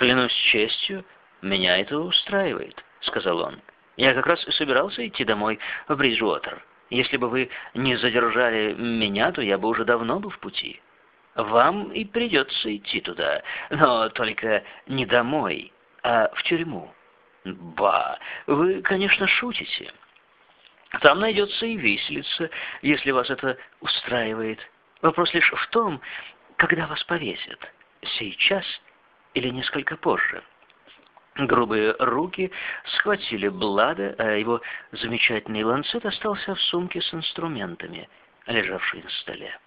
«Клянусь честью, меня это устраивает», — сказал он. «Я как раз и собирался идти домой в Бриджуотер. Если бы вы не задержали меня, то я бы уже давно был в пути. Вам и придется идти туда, но только не домой, а в тюрьму». «Ба, вы, конечно, шутите». Там найдется и виселица, если вас это устраивает. Вопрос лишь в том, когда вас повесят. Сейчас или несколько позже. Грубые руки схватили Блада, а его замечательный ланцет остался в сумке с инструментами, лежавшей на столе.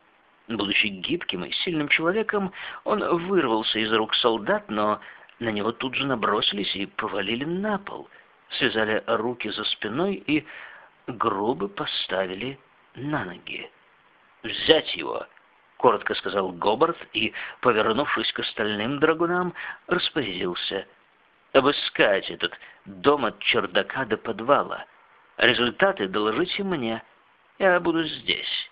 Будучи гибким и сильным человеком, он вырвался из рук солдат, но на него тут же набросились и повалили на пол, связали руки за спиной и грубо поставили на ноги. «Взять его!» — коротко сказал Гобарт и, повернувшись к остальным драгунам, распорядился. «Обыскать этот дом от чердака до подвала. Результаты доложите мне. Я буду здесь».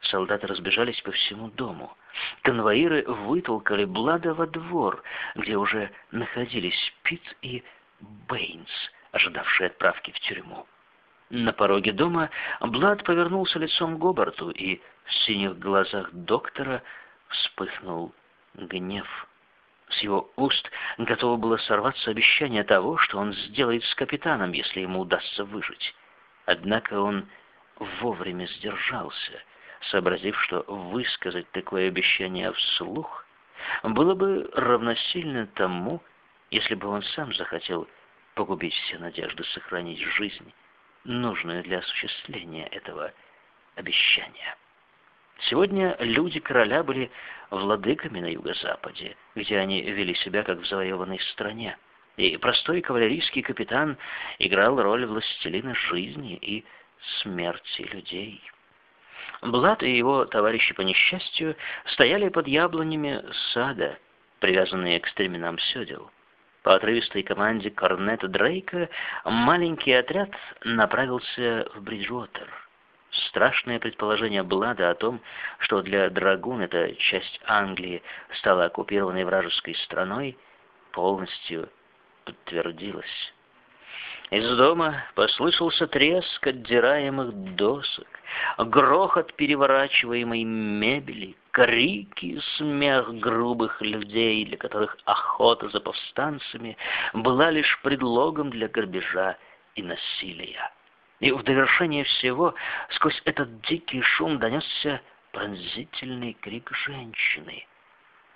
Солдаты разбежались по всему дому. Конвоиры вытолкали Блада во двор, где уже находились Пит и Бэйнс, ожидавшие отправки в тюрьму. На пороге дома Блад повернулся лицом к Гобарту, и в синих глазах доктора вспыхнул гнев. С его уст готово было сорваться обещание того, что он сделает с капитаном, если ему удастся выжить. Однако он вовремя сдержался, сообразив, что высказать такое обещание вслух было бы равносильно тому, если бы он сам захотел погубить все надежды сохранить жизнь нужную для осуществления этого обещания. Сегодня люди короля были владыками на юго-западе, где они вели себя как в завоеванной стране, и простой кавалерийский капитан играл роль властелина жизни и смерти людей. Блад и его товарищи по несчастью стояли под яблонями сада, привязанные к стременам седел. По отрывистой команде Корнета Дрейка маленький отряд направился в Бриджуотер. Страшное предположение Блада о том, что для драгун эта часть Англии стала оккупированной вражеской страной, полностью подтвердилось. Из дома послышался треск отдираемых досок, грохот переворачиваемой мебели, крики, смех грубых людей, для которых охота за повстанцами была лишь предлогом для грабежа и насилия. И в довершение всего сквозь этот дикий шум донесся пронзительный крик женщины.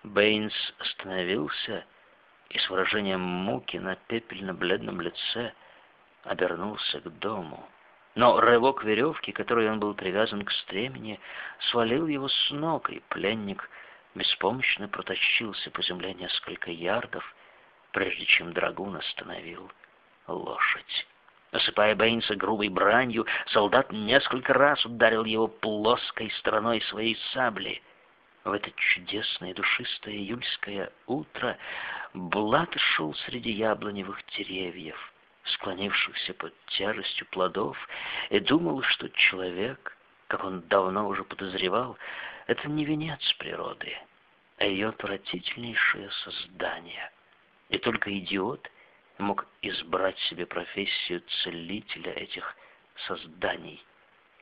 Бэйнс остановился и с выражением муки на пепельно-бледном лице — обернулся к дому. Но рывок веревки, которой он был привязан к стремени, свалил его с ног, и пленник беспомощно протащился по земле несколько ярдов, прежде чем драгун остановил лошадь. Осыпая Бэйнса грубой бранью, солдат несколько раз ударил его плоской стороной своей сабли. В это чудесное душистое июльское утро Блад шел среди яблоневых деревьев склонившихся под тяжестью плодов, и думал, что человек, как он давно уже подозревал, это не венец природы, а ее отвратительнейшее создание. И только идиот мог избрать себе профессию целителя этих созданий,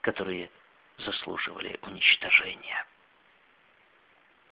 которые заслуживали уничтожения.